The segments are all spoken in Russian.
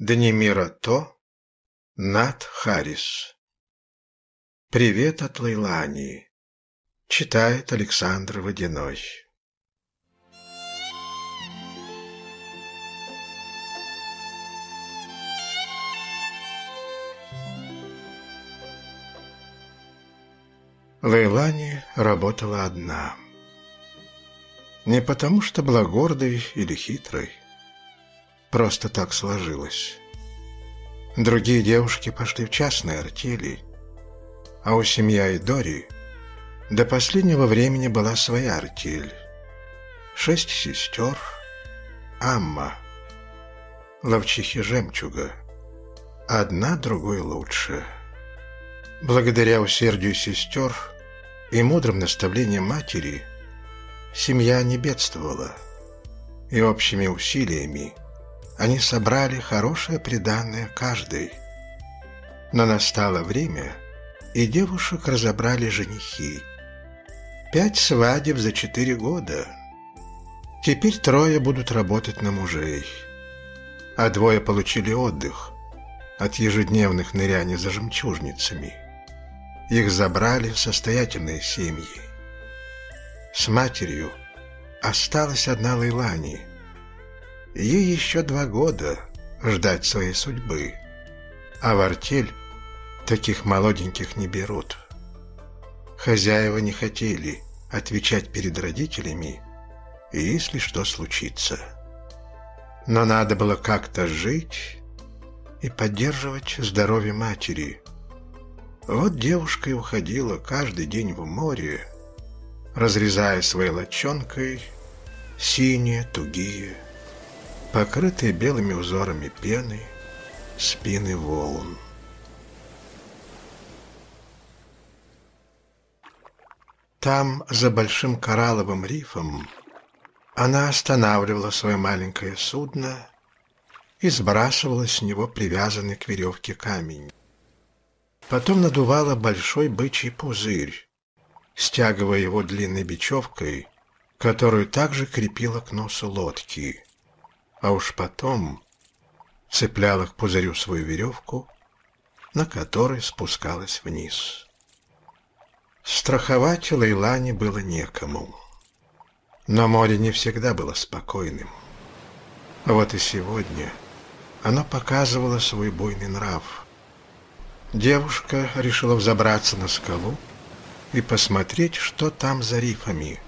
Дни мира то, Нат Харрис. Привет от Лейлани. Читает Александр Водяной. Лейлани работала одна. Не потому, что была гордой или хитрой. Просто так сложилось. Другие девушки пошли в частные артели, а у семьи Дори до последнего времени была своя артель. Шесть сестер, Амма, ловчихи жемчуга, одна другой лучше. Благодаря усердию сестер и мудрым наставлениям матери семья не бедствовала, и общими усилиями они собрали хорошее приданное каждой. Но настало время, и девушек разобрали женихи. Пять свадеб за четыре года. Теперь трое будут работать на мужей, а двое получили отдых от ежедневных ныряний за жемчужницами. Их забрали в состоятельные семьи. С матерью осталась одна Лейлани – Ей еще два года ждать своей судьбы, а в артель таких молоденьких не берут. Хозяева не хотели отвечать перед родителями, если что случится. Но надо было как-то жить и поддерживать здоровье матери. Вот девушка и уходила каждый день в море, разрезая своей лочонкой синие, тугие, покрытые белыми узорами пены, спины волн. Там, за большим коралловым рифом, она останавливала свое маленькое судно и сбрасывала с него привязанный к веревке камень. Потом надувала большой бычий пузырь, стягивая его длинной бечевкой, которую также крепила к носу лодки а уж потом цепляла к пузырю свою веревку, на которой спускалась вниз. Страховать Лейлане было некому. Но море не всегда было спокойным. Вот и сегодня оно показывало свой буйный нрав. Девушка решила взобраться на скалу и посмотреть, что там за рифами.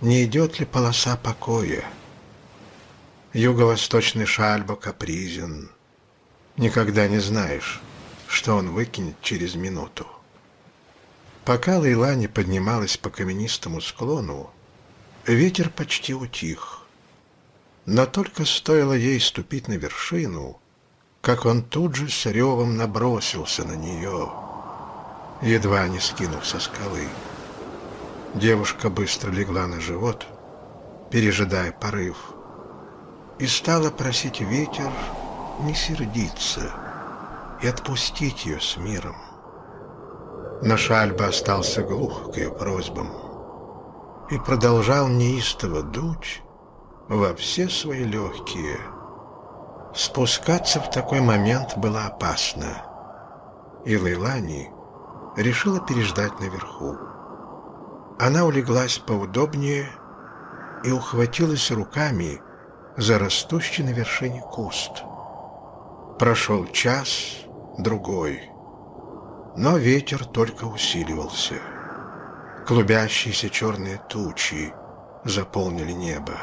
Не идет ли полоса покоя? Юго-восточный шальба капризен. Никогда не знаешь, что он выкинет через минуту. Пока Лейла не поднималась по каменистому склону, ветер почти утих. Но только стоило ей ступить на вершину, как он тут же с ревом набросился на нее, едва не скинув со скалы. Девушка быстро легла на живот, пережидая порыв и стала просить ветер не сердиться и отпустить ее с миром. Но Шальба остался глух к ее просьбам и продолжал неистово дуть во все свои легкие. Спускаться в такой момент было опасно, и Лейлани решила переждать наверху. Она улеглась поудобнее и ухватилась руками за растущий на вершине куст. Прошел час, другой, но ветер только усиливался. Клубящиеся черные тучи заполнили небо.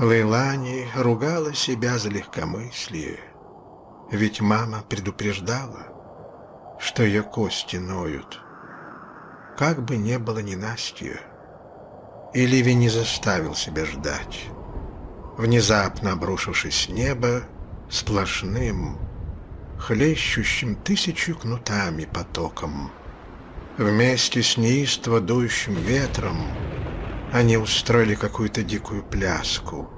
Лейлани ругала себя за легкомыслие, ведь мама предупреждала, что ее кости ноют. Как бы не было ненастья, и Ливи не заставил себя ждать внезапно обрушившись с неба сплошным, хлещущим тысячу кнутами потоком. Вместе с неистово дующим ветром они устроили какую-то дикую пляску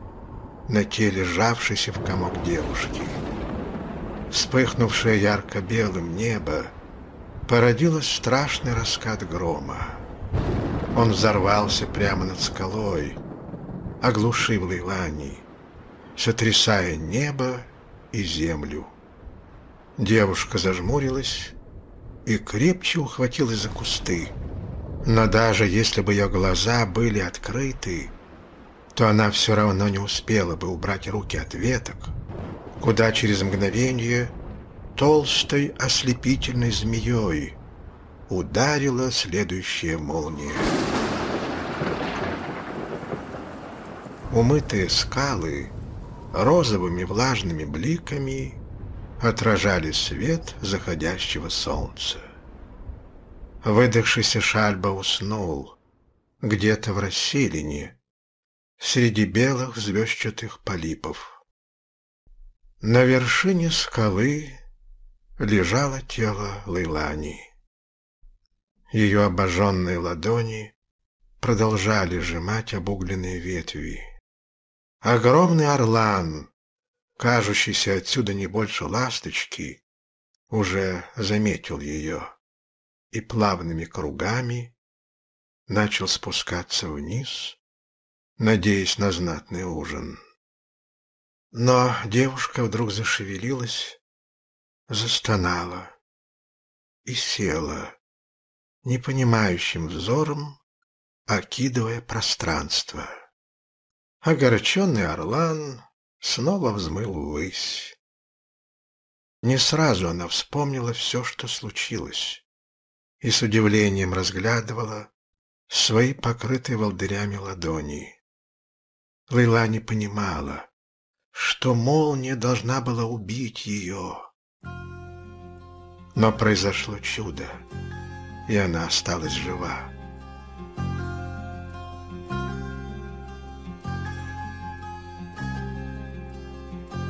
на теле сжавшейся в комок девушки. Вспыхнувшее ярко-белым небо породило страшный раскат грома. Он взорвался прямо над скалой, оглушив Лейлани, сотрясая небо и землю. Девушка зажмурилась и крепче ухватилась за кусты. Но даже если бы ее глаза были открыты, то она все равно не успела бы убрать руки от веток, куда через мгновение толстой ослепительной змеей ударила следующая молния. Умытые скалы розовыми влажными бликами отражали свет заходящего солнца. Выдохшийся Шальба уснул где-то в расселине среди белых звездчатых полипов. На вершине скалы лежало тело Лейлани. Ее обожженные ладони продолжали сжимать обугленные ветви. Огромный орлан, кажущийся отсюда не больше ласточки, уже заметил ее и плавными кругами начал спускаться вниз, надеясь на знатный ужин. Но девушка вдруг зашевелилась, застонала и села, непонимающим взором, окидывая пространство. Огорченный орлан снова взмыл ввысь. Не сразу она вспомнила все, что случилось, и с удивлением разглядывала свои покрытые волдырями ладони. Лейла не понимала, что молния должна была убить ее. Но произошло чудо, и она осталась жива.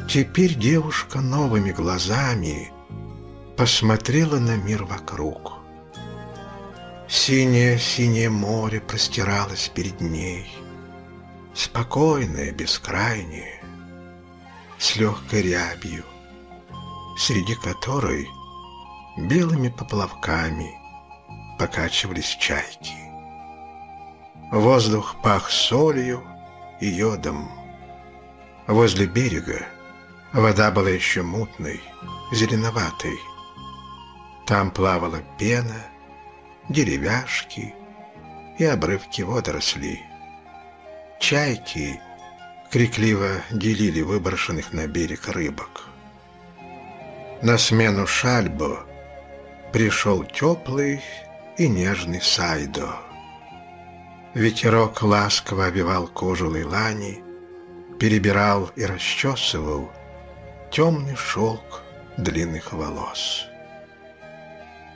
Теперь девушка новыми глазами посмотрела на мир вокруг. Синее-синее море простиралось перед ней, спокойное, бескрайнее, с легкой рябью, среди которой белыми поплавками покачивались чайки. Воздух пах солью и йодом. Возле берега Вода была еще мутной, зеленоватой. Там плавала пена, деревяшки и обрывки водорослей. Чайки крикливо делили выброшенных на берег рыбок. На смену шальбо пришел теплый и нежный сайдо. Ветерок ласково обивал кожу Лейлани, перебирал и расчесывал, темный шелк длинных волос.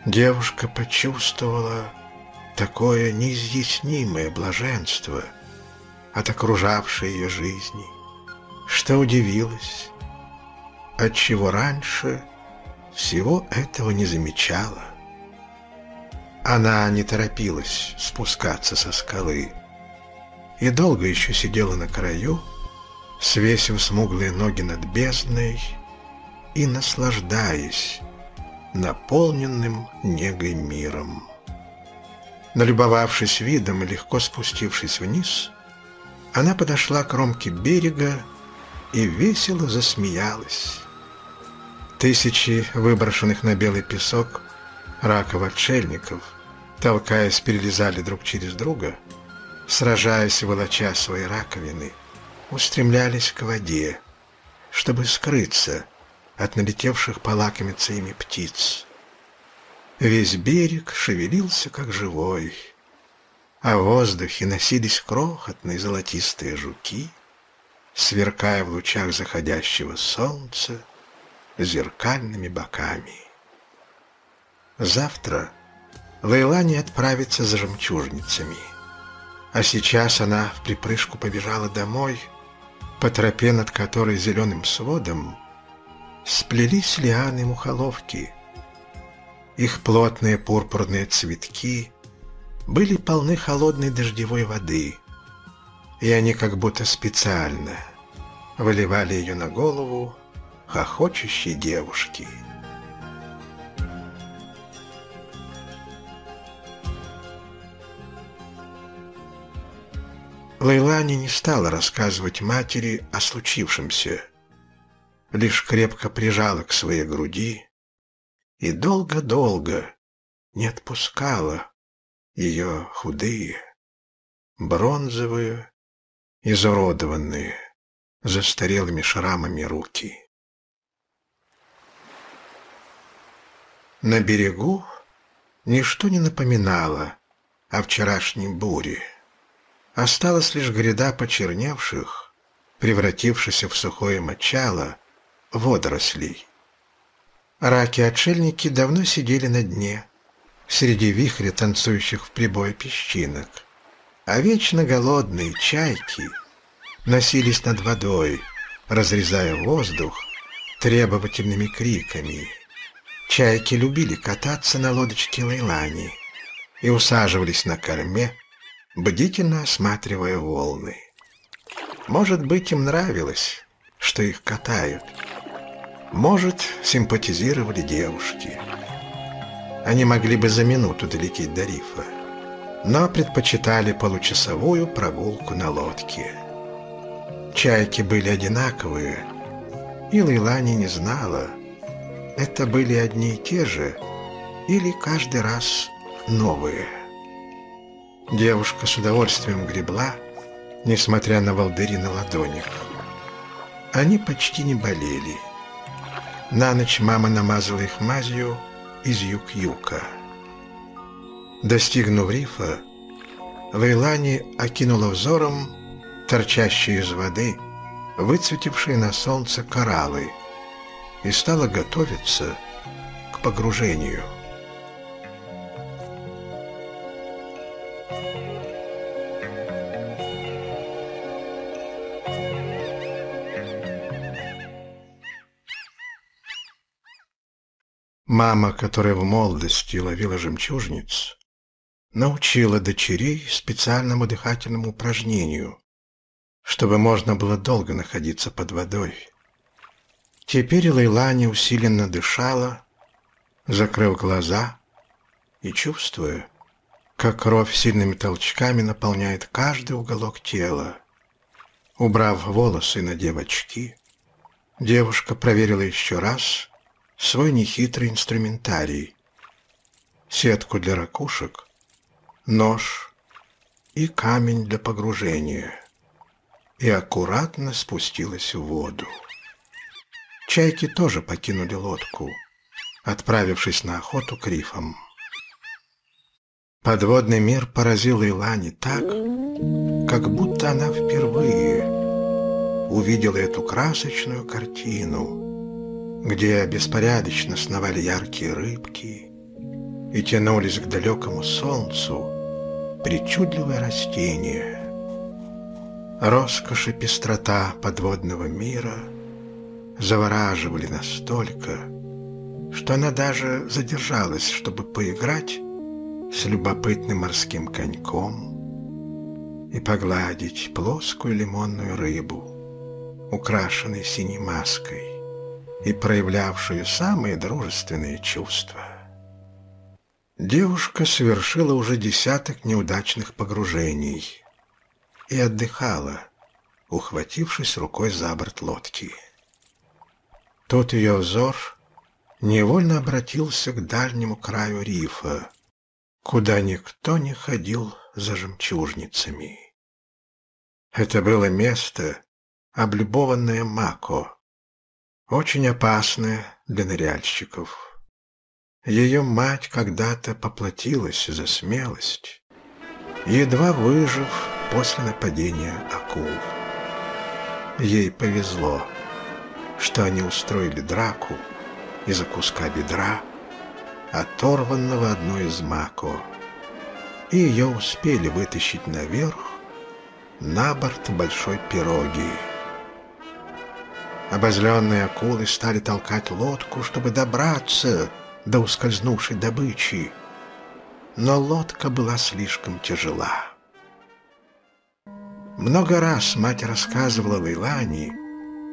Девушка почувствовала такое неизъяснимое блаженство от окружавшей ее жизни, что удивилась, отчего раньше всего этого не замечала. Она не торопилась спускаться со скалы и долго еще сидела на краю, свесив смуглые ноги над бездной и наслаждаясь наполненным негой миром. Налюбовавшись видом и легко спустившись вниз, она подошла к кромке берега и весело засмеялась. Тысячи выброшенных на белый песок раков-отшельников, толкаясь, перелезали друг через друга, сражаясь, волоча свои раковины, устремлялись к воде, чтобы скрыться от налетевших полакомиться ими птиц. Весь берег шевелился, как живой, а в воздухе носились крохотные золотистые жуки, сверкая в лучах заходящего солнца зеркальными боками. Завтра Лейлани отправится за жемчужницами, а сейчас она в припрыжку побежала домой — по тропе, над которой зеленым сводом сплелись лианы мухоловки. Их плотные пурпурные цветки были полны холодной дождевой воды, и они как будто специально выливали ее на голову хохочущей девушки. Лейлани не стала рассказывать матери о случившемся. лишь крепко прижала к своей груди и долго-долго не отпускала ее худые, бронзовые, изуродованные, застарелыми шрамами руки. На берегу ничто не напоминало о вчерашней буре. Осталась лишь гряда почерневших, превратившихся в сухое мочало, водорослей. Раки-отшельники давно сидели на дне, среди вихря танцующих в прибой песчинок, а вечно голодные чайки носились над водой, разрезая воздух требовательными криками. Чайки любили кататься на лодочке Лейлани и усаживались на корме, бдительно осматривая волны. Может быть, им нравилось, что их катают. Может, симпатизировали девушки. Они могли бы за минуту долететь до рифа, но предпочитали получасовую прогулку на лодке. Чайки были одинаковые, и Лейлани не знала, это были одни и те же или каждый раз новые. Девушка с удовольствием гребла, несмотря на волдыри на ладонях. Они почти не болели. На ночь мама намазала их мазью из юг-юка. Достигнув рифа, Лейлани окинула взором торчащие из воды, выцветившие на солнце кораллы, и стала готовиться к погружению. Мама, которая в молодости ловила жемчужниц, научила дочерей специальному дыхательному упражнению, чтобы можно было долго находиться под водой. Теперь Лейлани усиленно дышала, закрыв глаза и чувствуя, как кровь сильными толчками наполняет каждый уголок тела. Убрав волосы на девочки, девушка проверила еще раз свой нехитрый инструментарий, сетку для ракушек, нож и камень для погружения, и аккуратно спустилась в воду. Чайки тоже покинули лодку, отправившись на охоту к рифам. Подводный мир поразил Илани так, как будто она впервые увидела эту красочную картину — где беспорядочно сновали яркие рыбки и тянулись к далекому солнцу причудливые растения. Роскошь и пестрота подводного мира завораживали настолько, что она даже задержалась, чтобы поиграть с любопытным морским коньком и погладить плоскую лимонную рыбу, украшенной синей маской и проявлявшую самые дружественные чувства. Девушка совершила уже десяток неудачных погружений и отдыхала, ухватившись рукой за борт лодки. Тот ее взор невольно обратился к дальнему краю рифа, куда никто не ходил за жемчужницами. Это было место, облюбованное Мако, очень опасная для ныряльщиков. Ее мать когда-то поплатилась за смелость, едва выжив после нападения акул. Ей повезло, что они устроили драку из-за куска бедра, оторванного одной из мако, и ее успели вытащить наверх на борт большой пироги. Обозленные акулы стали толкать лодку, чтобы добраться до ускользнувшей добычи. Но лодка была слишком тяжела. Много раз мать рассказывала Лейлани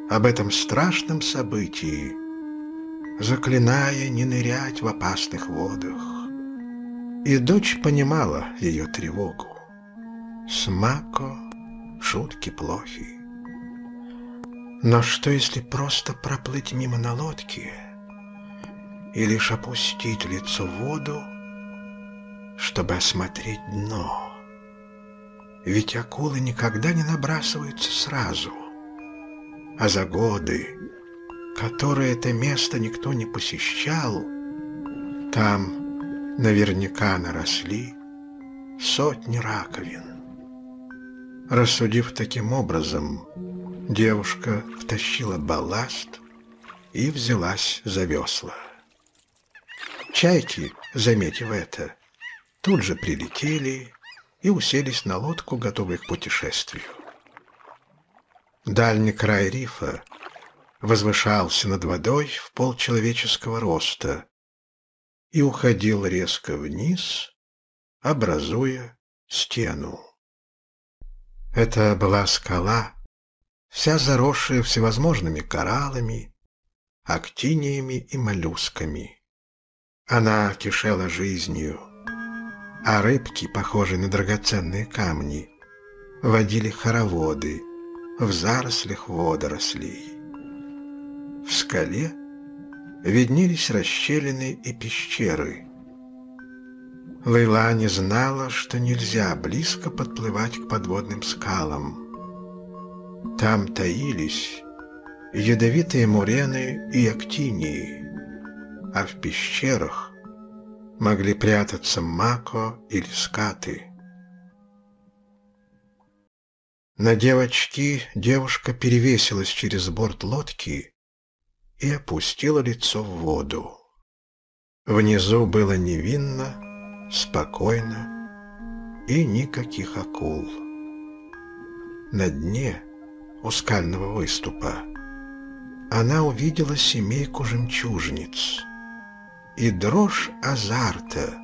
об этом страшном событии, заклиная не нырять в опасных водах. И дочь понимала ее тревогу. С Мако шутки плохи. Но что если просто проплыть мимо на лодке и лишь опустить лицо в воду, чтобы осмотреть дно? Ведь акулы никогда не набрасываются сразу, а за годы, которые это место никто не посещал, там наверняка наросли сотни раковин. Рассудив таким образом, девушка втащила балласт и взялась за весла. Чайки, заметив это, тут же прилетели и уселись на лодку, готовые к путешествию. Дальний край рифа возвышался над водой в полчеловеческого роста и уходил резко вниз, образуя стену. Это была скала, вся заросшая всевозможными кораллами, актиниями и моллюсками. Она кишела жизнью, а рыбки, похожие на драгоценные камни, водили хороводы в зарослях водорослей. В скале виднелись расщелины и пещеры, Лейла не знала, что нельзя близко подплывать к подводным скалам. Там таились ядовитые мурены и актинии, а в пещерах могли прятаться мако или скаты. На девочки девушка перевесилась через борт лодки и опустила лицо в воду. Внизу было невинно, спокойно и никаких акул. На дне у скального выступа она увидела семейку жемчужниц, и дрожь азарта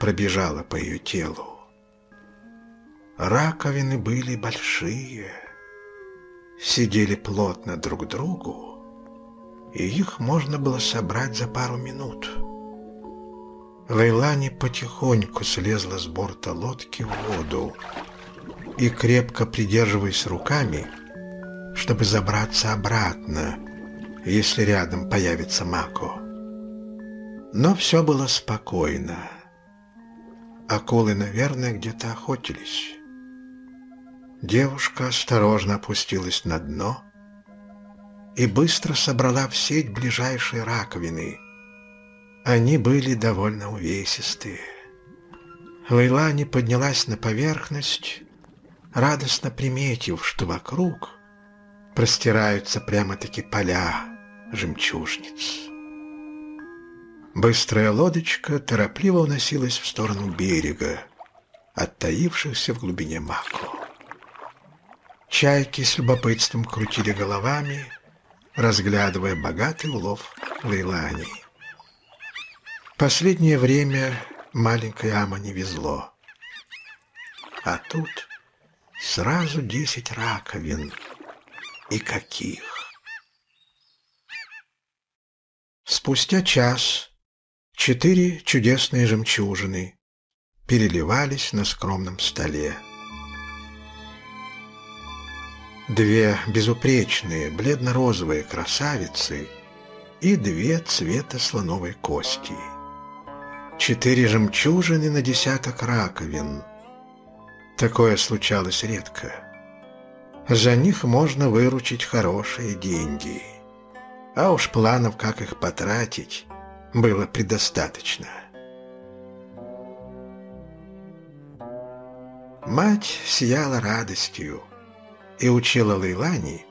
пробежала по ее телу. Раковины были большие, сидели плотно друг к другу, и их можно было собрать за пару минут. Лейлани потихоньку слезла с борта лодки в воду и, крепко придерживаясь руками, чтобы забраться обратно, если рядом появится Мако. Но все было спокойно. Акулы, наверное, где-то охотились. Девушка осторожно опустилась на дно и быстро собрала в сеть ближайшие раковины — они были довольно увесистые. Лейлани поднялась на поверхность, радостно приметив, что вокруг простираются прямо-таки поля жемчужниц. Быстрая лодочка торопливо уносилась в сторону берега, оттаившихся в глубине маку. Чайки с любопытством крутили головами, разглядывая богатый улов Лейлани. Последнее время маленькой Ама не везло. А тут сразу десять раковин. И каких! Спустя час четыре чудесные жемчужины переливались на скромном столе. Две безупречные бледно-розовые красавицы и две цвета слоновой кости — четыре жемчужины на десяток раковин. Такое случалось редко. За них можно выручить хорошие деньги. А уж планов, как их потратить, было предостаточно. Мать сияла радостью и учила Лейлани,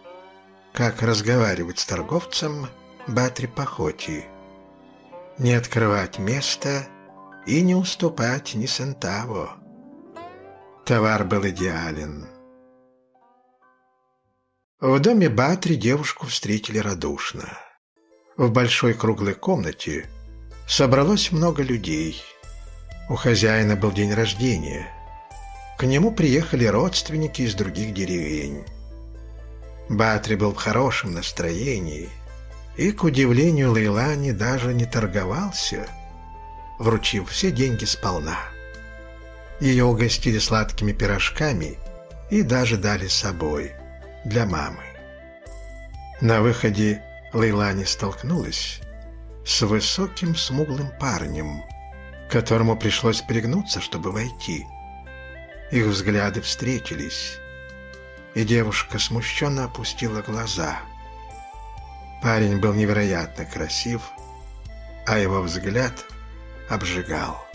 как разговаривать с торговцем Батри Пахоти, не открывать место и не уступать ни сентаво. Товар был идеален. В доме Батри девушку встретили радушно. В большой круглой комнате собралось много людей. У хозяина был день рождения. К нему приехали родственники из других деревень. Батри был в хорошем настроении и, к удивлению Лейлани, даже не торговался – вручив все деньги сполна. Ее угостили сладкими пирожками и даже дали с собой для мамы. На выходе Лейлани столкнулась с высоким смуглым парнем, которому пришлось пригнуться, чтобы войти. Их взгляды встретились, и девушка смущенно опустила глаза. Парень был невероятно красив, а его взгляд обжигал.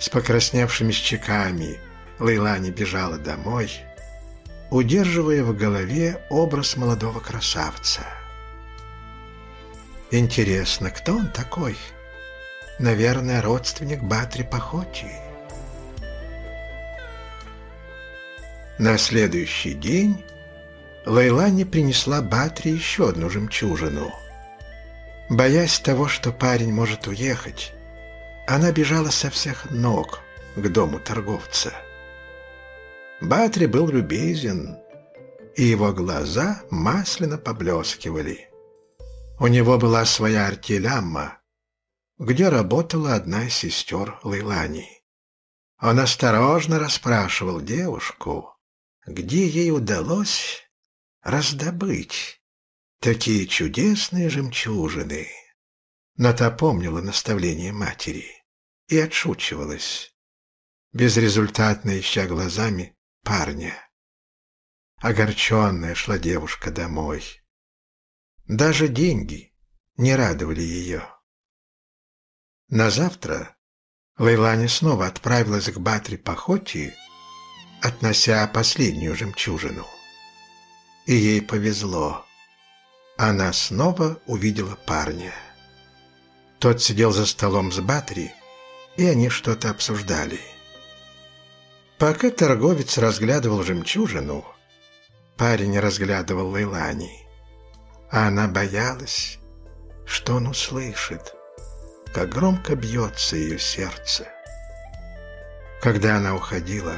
С покрасневшими щеками Лейлани бежала домой, удерживая в голове образ молодого красавца. Интересно, кто он такой? Наверное, родственник Батри Пахоти. На следующий день Лейлани принесла Батри еще одну жемчужину. Боясь того, что парень может уехать, она бежала со всех ног к дому торговца. Батри был любезен, и его глаза масляно поблескивали. У него была своя артелямма, где работала одна из сестер Лейлани. Он осторожно расспрашивал девушку, где ей удалось раздобыть такие чудесные жемчужины. Но та помнила наставление матери и отшучивалась, безрезультатно ища глазами парня. Огорченная шла девушка домой. Даже деньги не радовали ее. На завтра Лейлани снова отправилась к Батри Пахоти, относя последнюю жемчужину. И ей повезло. Она снова увидела парня. Тот сидел за столом с Батри и они что-то обсуждали. Пока торговец разглядывал жемчужину, парень разглядывал Лейлани. А она боялась, что он услышит, как громко бьется ее сердце. Когда она уходила,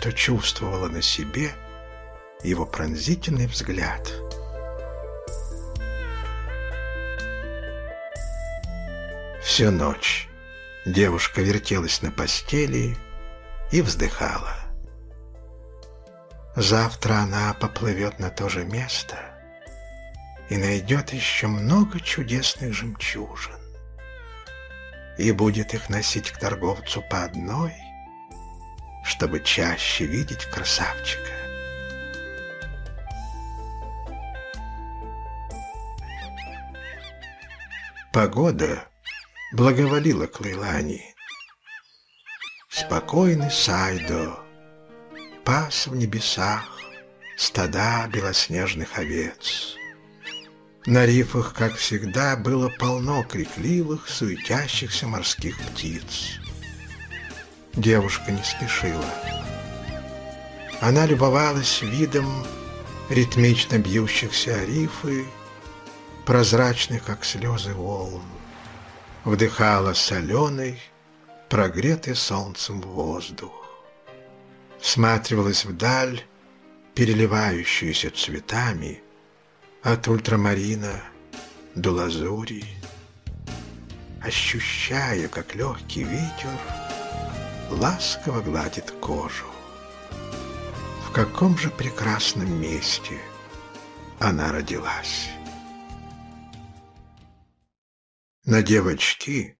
то чувствовала на себе его пронзительный взгляд. Всю ночь Девушка вертелась на постели и вздыхала. Завтра она поплывет на то же место и найдет еще много чудесных жемчужин. И будет их носить к торговцу по одной, чтобы чаще видеть красавчика. Погода благоволила к Лейлани. Спокойный Сайдо пас в небесах стада белоснежных овец. На рифах, как всегда, было полно крикливых, суетящихся морских птиц. Девушка не спешила. Она любовалась видом ритмично бьющихся рифы, прозрачных, как слезы волн вдыхала соленый, прогретый солнцем воздух. Всматривалась вдаль, переливающуюся цветами, от ультрамарина до лазури, ощущая, как легкий ветер ласково гладит кожу. В каком же прекрасном месте она родилась. На девочки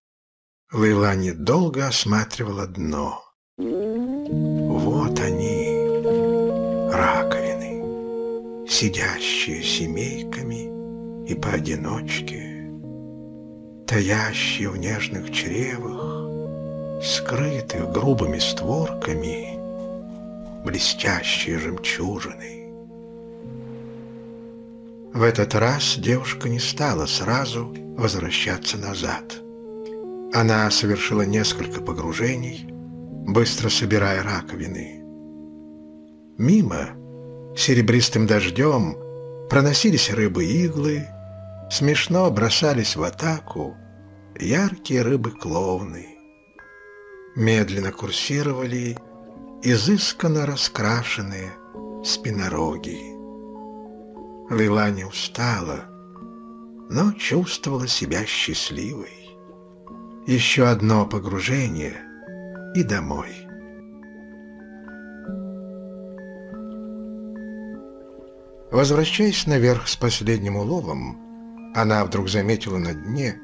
Лейлани долго осматривала дно. Вот они, раковины, сидящие семейками и поодиночке, таящие в нежных чревах, скрытых грубыми створками, блестящие жемчужины. В этот раз девушка не стала сразу возвращаться назад. Она совершила несколько погружений, быстро собирая раковины. Мимо, серебристым дождем, проносились рыбы-иглы, смешно бросались в атаку яркие рыбы-клоуны. Медленно курсировали изысканно раскрашенные спинороги. Лила не устала, но чувствовала себя счастливой. Еще одно погружение и домой. Возвращаясь наверх с последним уловом, она вдруг заметила на дне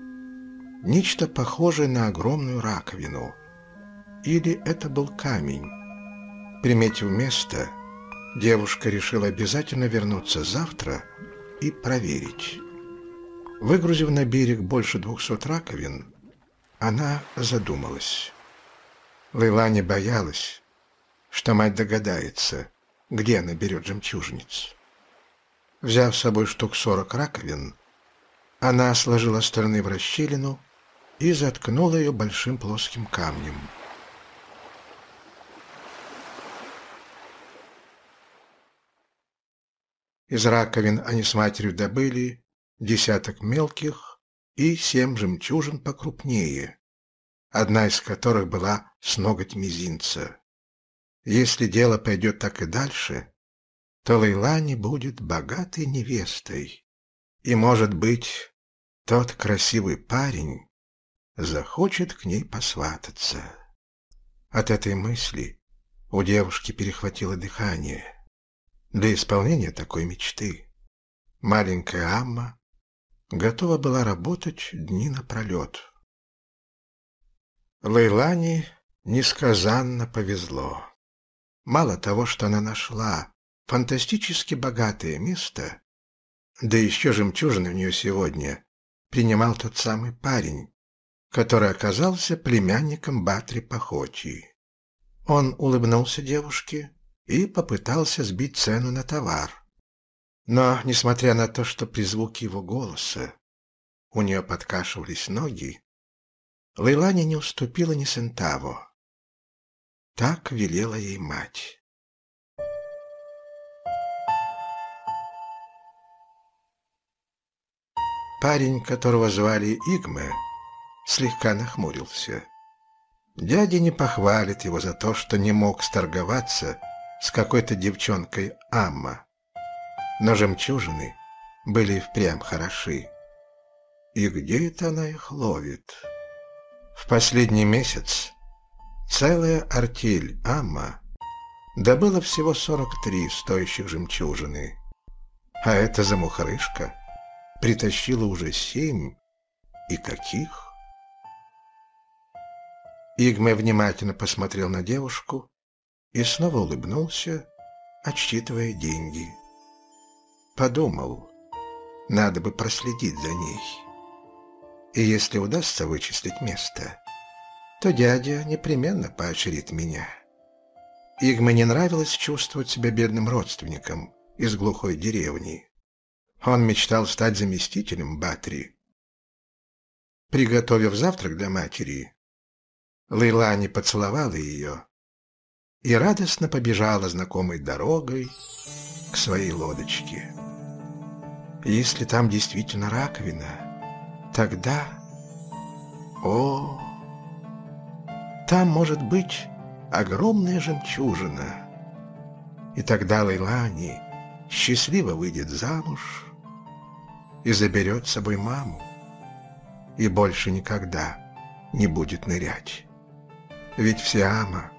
нечто похожее на огромную раковину. Или это был камень. Приметив место, девушка решила обязательно вернуться завтра и проверить. Выгрузив на берег больше двухсот раковин, она задумалась. Лейлани боялась, что мать догадается, где она берет жемчужниц. Взяв с собой штук сорок раковин, она сложила стороны в расщелину и заткнула ее большим плоским камнем. Из раковин они с матерью добыли десяток мелких и семь жемчужин покрупнее, одна из которых была с ноготь мизинца. Если дело пойдет так и дальше, то Лейлани будет богатой невестой. И, может быть, тот красивый парень захочет к ней посвататься. От этой мысли у девушки перехватило дыхание. Для исполнения такой мечты маленькая Амма готова была работать дни напролет. Лейлане несказанно повезло. Мало того, что она нашла фантастически богатое место, да еще жемчужины у нее сегодня, принимал тот самый парень, который оказался племянником Батри Пахочи. Он улыбнулся девушке и попытался сбить цену на товар. Но, несмотря на то, что при звуке его голоса у нее подкашивались ноги, Лейлани не уступила ни сентаво. Так велела ей мать. Парень, которого звали Игме, слегка нахмурился. Дядя не похвалит его за то, что не мог сторговаться с какой-то девчонкой Амма. Но жемчужины были впрямь хороши. И где это она их ловит? В последний месяц целая артель Амма добыла всего 43 стоящих жемчужины. А эта замухрышка — притащила уже семь. И каких? Игме внимательно посмотрел на девушку и снова улыбнулся, отсчитывая деньги. Подумал, надо бы проследить за ней. И если удастся вычислить место, то дядя непременно поощрит меня. Игме не нравилось чувствовать себя бедным родственником из глухой деревни. Он мечтал стать заместителем Батри. Приготовив завтрак для матери, Лейлани поцеловала ее и радостно побежала знакомой дорогой к своей лодочке. Если там действительно раковина, тогда... О, там может быть огромная жемчужина. И тогда Лейлани счастливо выйдет замуж и заберет с собой маму. И больше никогда не будет нырять. Ведь все ама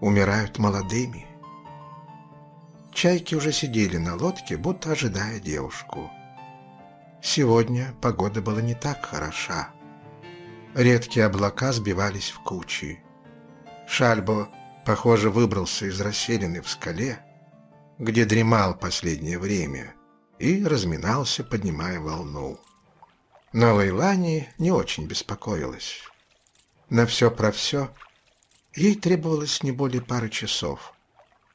умирают молодыми. Чайки уже сидели на лодке, будто ожидая девушку. Сегодня погода была не так хороша. Редкие облака сбивались в кучи. Шальбо, похоже, выбрался из расселины в скале, где дремал последнее время, и разминался, поднимая волну. Но Лейлани не очень беспокоилась. На все про все ей требовалось не более пары часов.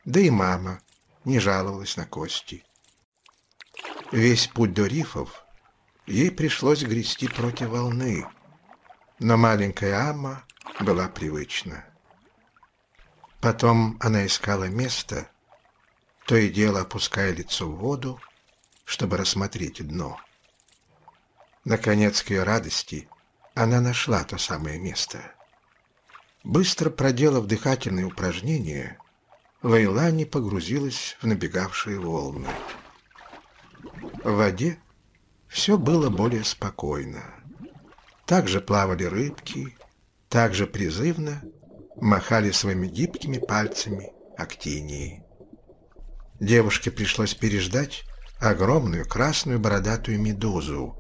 Да и мама не жаловалась на кости. Весь путь до рифов ей пришлось грести против волны, но маленькая Амма была привычна. Потом она искала место, то и дело опуская лицо в воду, чтобы рассмотреть дно. Наконец, к ее радости, она нашла то самое место. Быстро проделав дыхательные упражнения, Лейлани погрузилась в набегавшие волны. В воде все было более спокойно. Также плавали рыбки, также призывно махали своими гибкими пальцами актинии. Девушке пришлось переждать огромную красную бородатую медузу,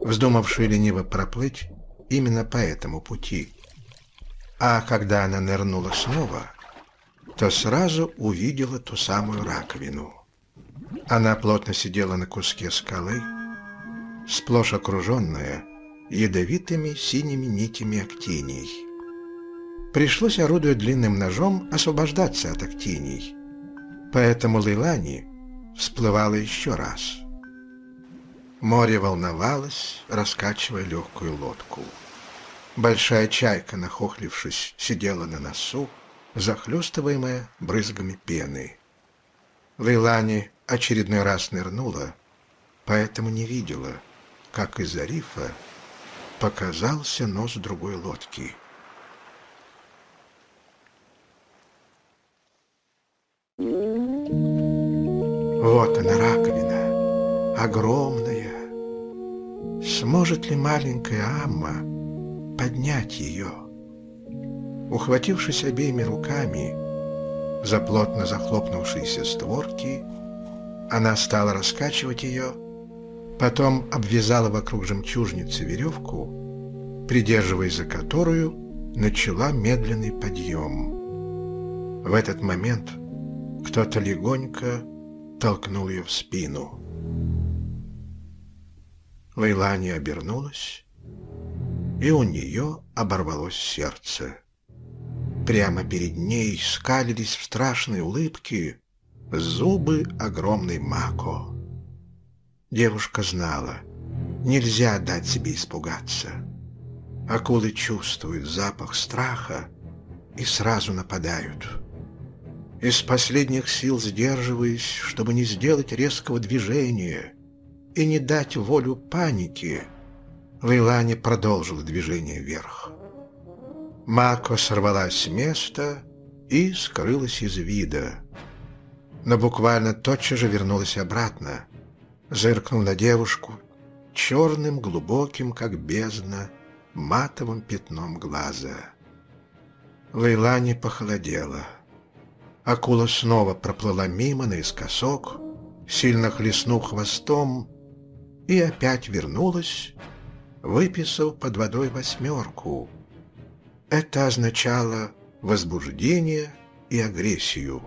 вздумавшую лениво проплыть именно по этому пути. А когда она нырнула снова, то сразу увидела ту самую раковину. Она плотно сидела на куске скалы, сплошь окруженная ядовитыми синими нитями актиний. Пришлось, орудуя длинным ножом, освобождаться от актиний, поэтому Лейлани всплывала еще раз. Море волновалось, раскачивая легкую лодку. Большая чайка, нахохлившись, сидела на носу, захлестываемая брызгами пены. Лейлани очередной раз нырнула, поэтому не видела, как из-за рифа показался нос другой лодки. Вот она, раковина, огромная. Сможет ли маленькая Амма поднять ее? Ухватившись обеими руками за плотно захлопнувшиеся створки, она стала раскачивать ее, потом обвязала вокруг жемчужницы веревку, придерживаясь за которую начала медленный подъем. В этот момент кто-то легонько толкнул ее в спину. Лейлани обернулась, и у нее оборвалось сердце. Прямо перед ней скалились в страшной улыбке зубы огромной Мако. Девушка знала, нельзя дать себе испугаться. Акулы чувствуют запах страха и сразу нападают. Из последних сил сдерживаясь, чтобы не сделать резкого движения и не дать волю панике, Лейлани продолжила движение вверх. Мако сорвалась с места и скрылась из вида. Но буквально тотчас же вернулась обратно, зыркнул на девушку черным, глубоким, как бездна, матовым пятном глаза. Лейлани похолодела. Акула снова проплыла мимо наискосок, сильно хлестнув хвостом, и опять вернулась, выписав под водой восьмерку — это означало возбуждение и агрессию.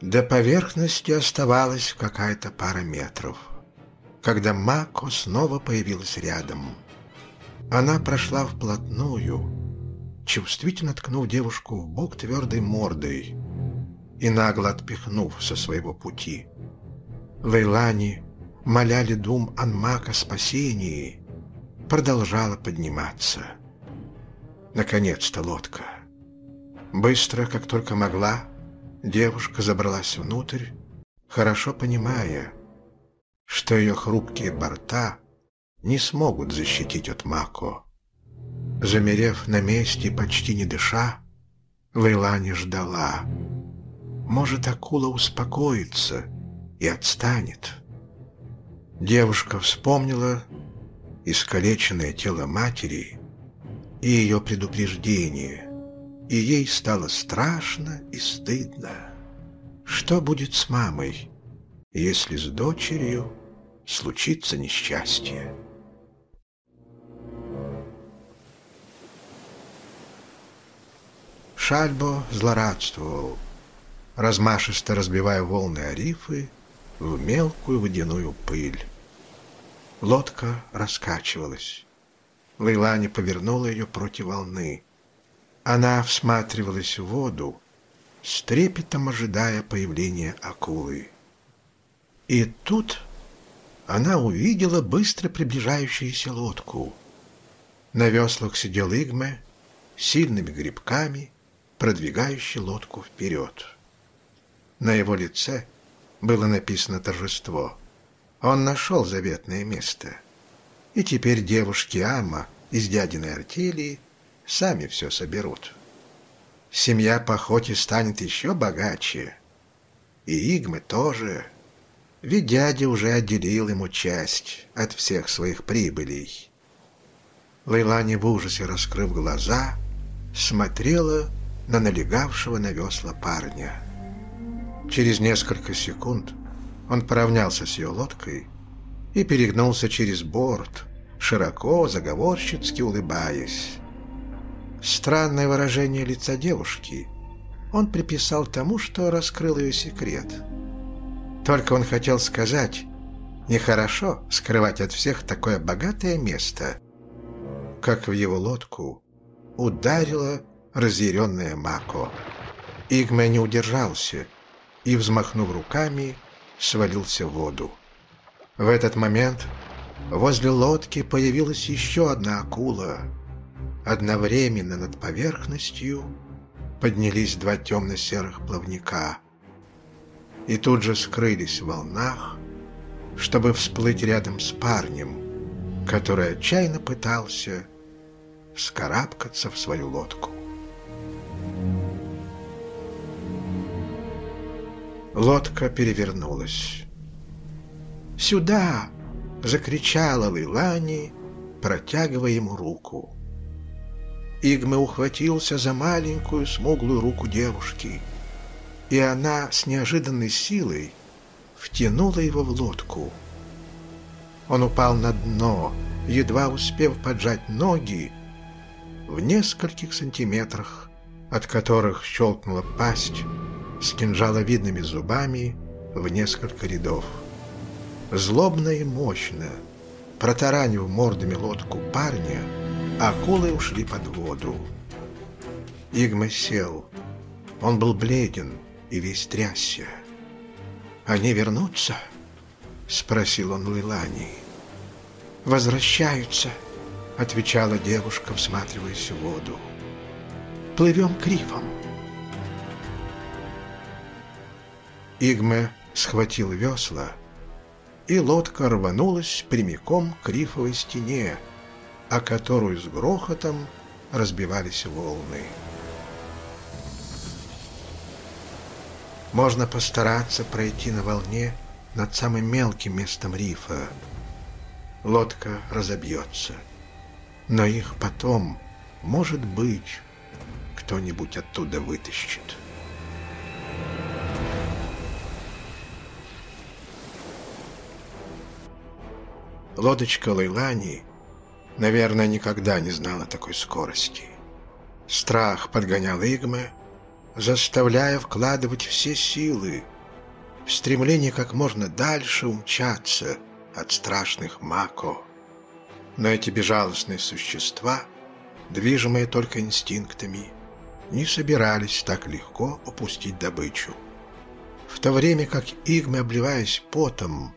До поверхности оставалась какая-то пара метров, когда Мако снова появилась рядом. Она прошла вплотную, чувствительно ткнув девушку в бок твердой мордой и нагло отпихнув со своего пути. Лейлани, моляли дум Анмака спасении, продолжала подниматься. Наконец-то лодка. Быстро, как только могла, девушка забралась внутрь, хорошо понимая, что ее хрупкие борта не смогут защитить от Мако. Замерев на месте, почти не дыша, Лейлани ждала. Может, акула успокоится и отстанет. Девушка вспомнила искалеченное тело матери и ее предупреждение, и ей стало страшно и стыдно. Что будет с мамой, если с дочерью случится несчастье? Шальбо злорадствовал, размашисто разбивая волны арифы в мелкую водяную пыль. Лодка раскачивалась. Лейлани повернула ее против волны. Она всматривалась в воду, с трепетом ожидая появления акулы. И тут она увидела быстро приближающуюся лодку. На веслах сидел Игме, сильными грибками, продвигающий лодку вперед. На его лице было написано торжество. Он нашел заветное место — и теперь девушки Ама из дядиной артели сами все соберут. Семья по охоте станет еще богаче. И Игмы тоже. Ведь дядя уже отделил ему часть от всех своих прибылей. Лейлани в ужасе, раскрыв глаза, смотрела на налегавшего на весла парня. Через несколько секунд Он поравнялся с ее лодкой и перегнулся через борт, широко, заговорщицки улыбаясь. Странное выражение лица девушки он приписал тому, что раскрыл ее секрет. Только он хотел сказать, нехорошо скрывать от всех такое богатое место, как в его лодку ударила разъяренная Мако. Игме не удержался и, взмахнув руками, свалился в воду. В этот момент возле лодки появилась еще одна акула. Одновременно над поверхностью поднялись два темно-серых плавника и тут же скрылись в волнах, чтобы всплыть рядом с парнем, который отчаянно пытался вскарабкаться в свою лодку. Лодка перевернулась. «Сюда!» — закричала Лейлани, протягивая ему руку. Игме ухватился за маленькую смуглую руку девушки, и она с неожиданной силой втянула его в лодку. Он упал на дно, едва успев поджать ноги в нескольких сантиметрах, от которых щелкнула пасть с кинжаловидными зубами в несколько рядов. Злобно и мощно, протаранив мордами лодку парня, акулы ушли под воду. Игма сел. Он был бледен и весь трясся. «Они вернутся?» — спросил он Лилани. «Возвращаются», — отвечала девушка, всматриваясь в воду. «Плывем к рифам». Игме схватил весла, и лодка рванулась прямиком к рифовой стене, о которую с грохотом разбивались волны. Можно постараться пройти на волне над самым мелким местом рифа. Лодка разобьется. Но их потом, может быть, кто-нибудь оттуда вытащит. Лодочка Лейлани, наверное, никогда не знала такой скорости. Страх подгонял Игме, заставляя вкладывать все силы в стремление как можно дальше умчаться от страшных Мако. Но эти безжалостные существа, движимые только инстинктами, не собирались так легко упустить добычу. В то время как Игме, обливаясь потом,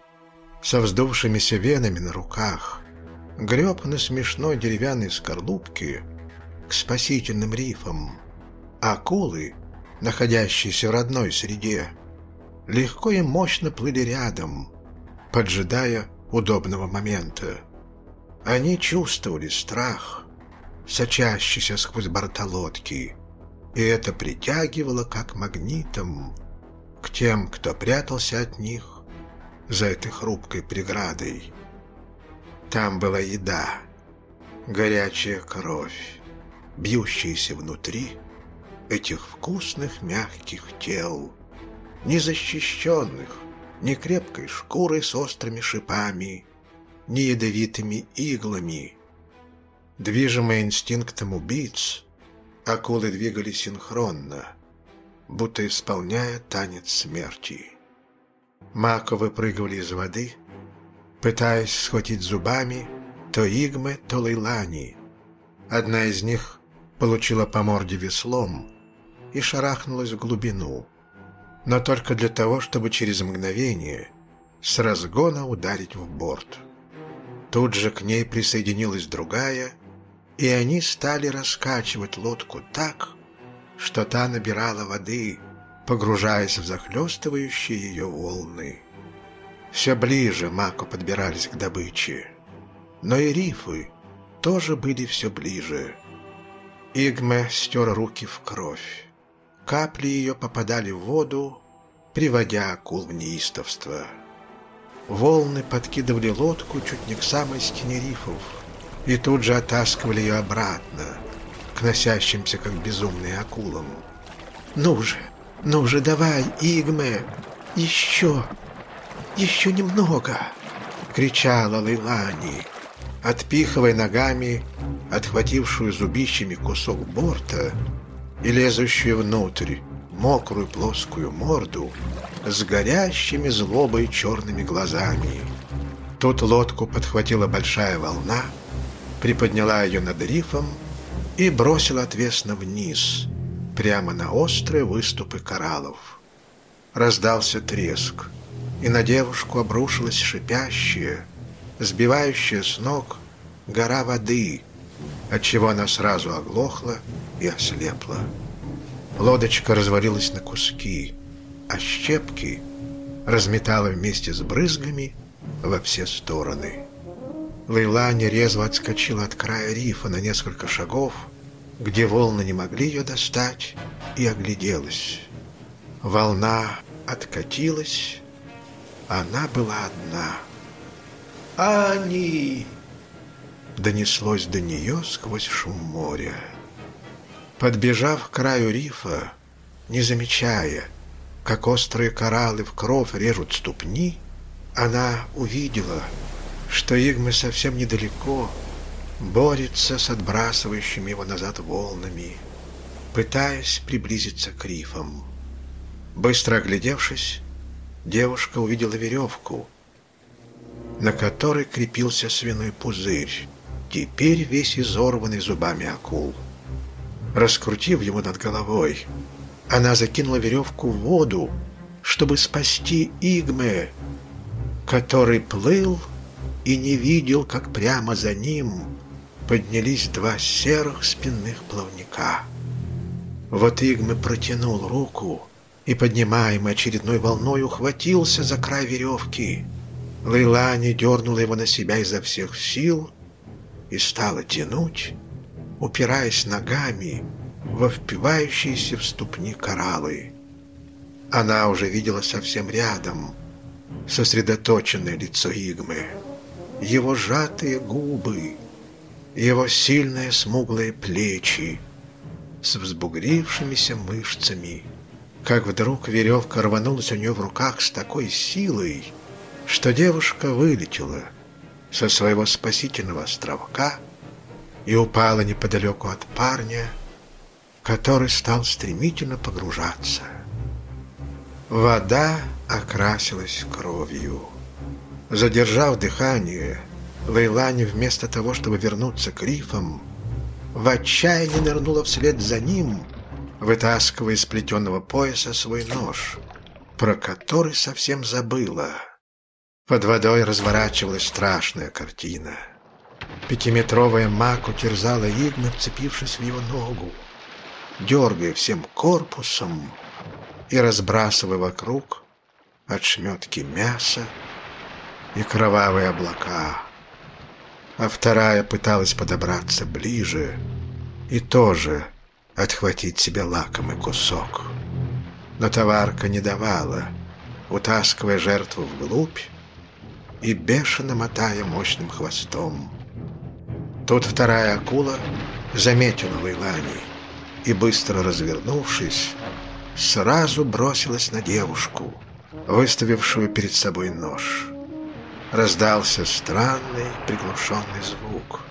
со вздувшимися венами на руках, греб на смешной деревянной скорлупке к спасительным рифам. Акулы, находящиеся в родной среде, легко и мощно плыли рядом, поджидая удобного момента. Они чувствовали страх, сочащийся сквозь борта лодки, и это притягивало как магнитом к тем, кто прятался от них за этой хрупкой преградой. Там была еда, горячая кровь, бьющаяся внутри этих вкусных мягких тел, незащищенных ни крепкой шкурой с острыми шипами, ни ядовитыми иглами. Движимые инстинктом убийц, акулы двигались синхронно, будто исполняя танец смерти. Мако выпрыгивали из воды, пытаясь схватить зубами то Игмы, то Лейлани. Одна из них получила по морде веслом и шарахнулась в глубину, но только для того, чтобы через мгновение с разгона ударить в борт. Тут же к ней присоединилась другая, и они стали раскачивать лодку так, что та набирала воды, погружаясь в захлестывающие ее волны. Все ближе Мако подбирались к добыче. Но и рифы тоже были все ближе. Игме стер руки в кровь. Капли ее попадали в воду, приводя акул в неистовство. Волны подкидывали лодку чуть не к самой стене рифов и тут же оттаскивали ее обратно, к носящимся как безумные акулам. «Ну же, ну же, давай, Игме! Еще!» «Еще немного!» — кричала Лейлани, отпихивая ногами отхватившую зубищами кусок борта и лезущую внутрь мокрую плоскую морду с горящими злобой черными глазами. Тут лодку подхватила большая волна, приподняла ее над рифом и бросила отвесно вниз, прямо на острые выступы кораллов. Раздался треск, и на девушку обрушилась шипящая, сбивающая с ног гора воды, отчего она сразу оглохла и ослепла. Лодочка развалилась на куски, а щепки разметала вместе с брызгами во все стороны. Лейлани резво отскочила от края рифа на несколько шагов, где волны не могли ее достать, и огляделась. Волна откатилась, она была одна. «Ани!» Донеслось до нее сквозь шум моря. Подбежав к краю рифа, не замечая, как острые кораллы в кровь режут ступни, она увидела, что Игмы совсем недалеко борется с отбрасывающими его назад волнами, пытаясь приблизиться к рифам. Быстро оглядевшись, девушка увидела веревку, на которой крепился свиной пузырь, теперь весь изорванный зубами акул. Раскрутив его над головой, она закинула веревку в воду, чтобы спасти Игме, который плыл и не видел, как прямо за ним поднялись два серых спинных плавника. Вот Игме протянул руку и, поднимаемый очередной волной, ухватился за край веревки. Лейлани дернула его на себя изо всех сил и стала тянуть, упираясь ногами во впивающиеся в ступни кораллы. Она уже видела совсем рядом сосредоточенное лицо Игмы, его сжатые губы, его сильные смуглые плечи с взбугрившимися мышцами. Как вдруг веревка рванулась у нее в руках с такой силой, что девушка вылетела со своего спасительного островка и упала неподалеку от парня, который стал стремительно погружаться. Вода окрасилась кровью. Задержав дыхание, Лейлани вместо того, чтобы вернуться к рифам, в отчаянии нырнула вслед за ним, вытаскивая из плетеного пояса свой нож, про который совсем забыла. Под водой разворачивалась страшная картина — Пятиметровая маку терзала Игна, вцепившись в его ногу, дергая всем корпусом и разбрасывая вокруг отшметки мяса и кровавые облака. А вторая пыталась подобраться ближе и тоже отхватить себе лакомый кусок. Но товарка не давала, утаскивая жертву вглубь и бешено мотая мощным хвостом. Тут вторая акула заметила Лейлани и, быстро развернувшись, сразу бросилась на девушку, выставившую перед собой нож. Раздался странный приглушенный звук.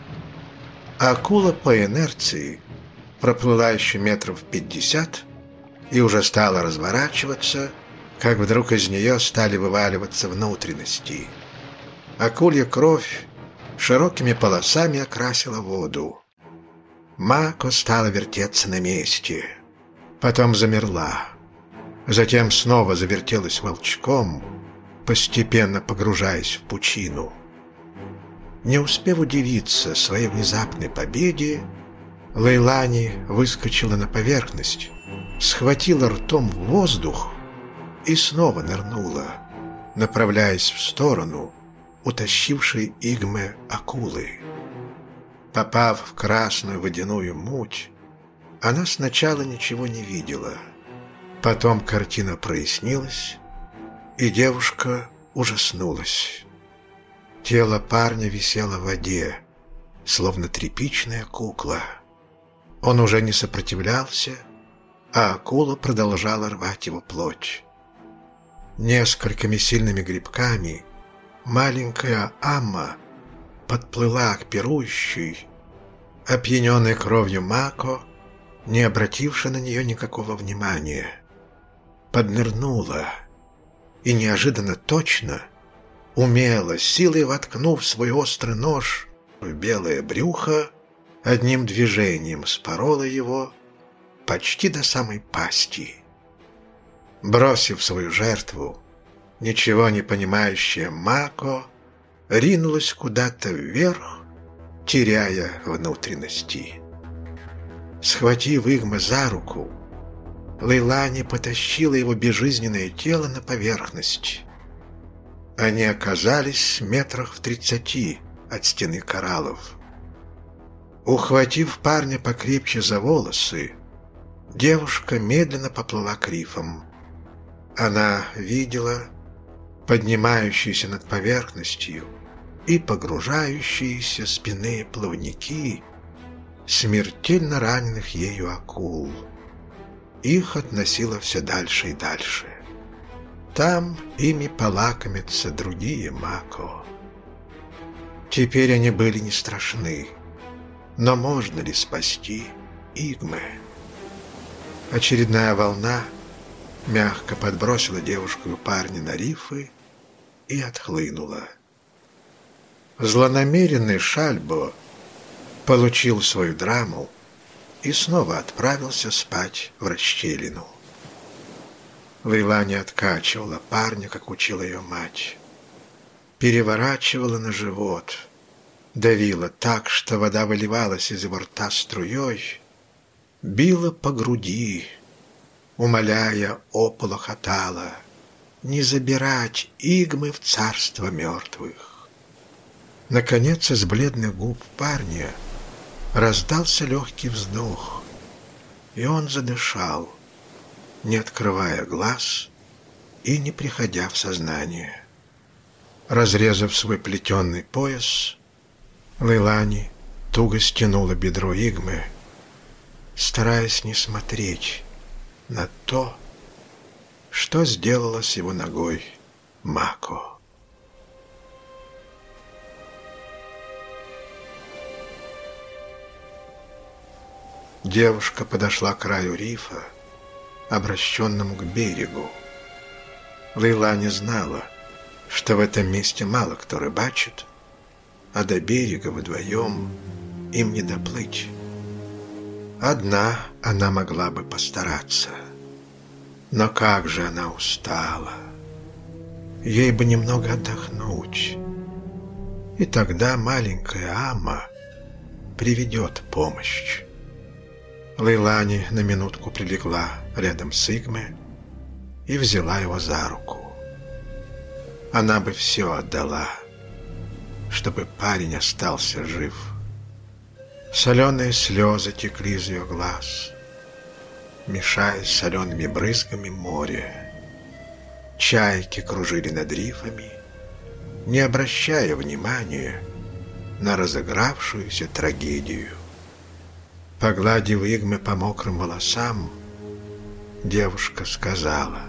Акула по инерции проплыла еще метров пятьдесят и уже стала разворачиваться, как вдруг из нее стали вываливаться внутренности. Акулья кровь широкими полосами окрасила воду. Мако стала вертеться на месте. Потом замерла. Затем снова завертелась волчком, постепенно погружаясь в пучину. Не успев удивиться своей внезапной победе, Лейлани выскочила на поверхность, схватила ртом воздух и снова нырнула, направляясь в сторону, утащившей Игме акулы. Попав в красную водяную муть, она сначала ничего не видела. Потом картина прояснилась, и девушка ужаснулась. Тело парня висело в воде, словно тряпичная кукла. Он уже не сопротивлялся, а акула продолжала рвать его плоть. Несколькими сильными грибками маленькая Амма подплыла к пирующей, опьяненной кровью Мако, не обратившей на нее никакого внимания. Поднырнула и неожиданно точно, умело, силой воткнув свой острый нож в белое брюхо, одним движением спорола его почти до самой пасти. Бросив свою жертву, ничего не понимающая Мако ринулась куда-то вверх, теряя внутренности. Схватив Игма за руку, Лейлани потащила его безжизненное тело на поверхность. Они оказались метрах в тридцати от стены кораллов. Ухватив парня покрепче за волосы, девушка медленно поплыла к рифам. Она видела поднимающиеся над поверхностью и погружающиеся спины плавники смертельно раненых ею акул. Их относило все дальше и дальше. Там ими полакомятся другие мако. Теперь они были не страшны. Но можно ли спасти Игмы? Очередная волна мягко подбросила девушку и парня на рифы и отхлынула. Злонамеренный Шальбо получил свою драму и снова отправился спать в расщелину. Лейла не откачивала парня, как учила ее мать. Переворачивала на живот, давила так, что вода выливалась из его рта струей, била по груди, умоляя ополохотала не забирать игмы в царство мертвых. Наконец из бледных губ парня раздался легкий вздох, и он задышал, не открывая глаз и не приходя в сознание. Разрезав свой плетеный пояс, Лейлани туго стянула бедро Игмы, стараясь не смотреть на то, что сделала с его ногой Мако. Девушка подошла к краю рифа, обращенному к берегу. Лейла не знала, что в этом месте мало кто рыбачит, а до берега вдвоем им не доплыть. Одна она могла бы постараться. Но как же она устала. Ей бы немного отдохнуть. И тогда маленькая Ама приведет помощь. Лейлани на минутку прилегла рядом с Игме и взяла его за руку. Она бы все отдала, чтобы парень остался жив. Соленые слезы текли из ее глаз, мешаясь солеными брызгами моря. Чайки кружили над рифами, не обращая внимания на разыгравшуюся трагедию. Погладив Игмы по мокрым волосам, девушка сказала,